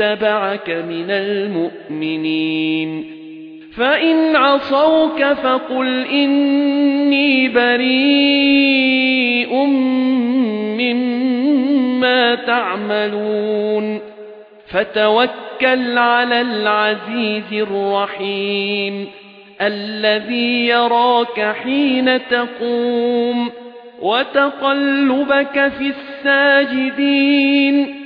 اتبعك من المؤمنين. فإن عصوك فقل إني بريء مما تعملون. فتوكل على العزيز الرحيم الذي يراك حين تقوم وتقلبك في الساجدين.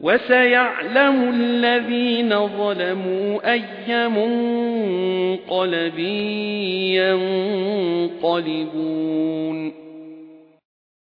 وَسَيَعْلَمُ الَّذِينَ ظَلَمُوا أَيَّ مُنقَلَبٍ يَنقَلِبُونَ.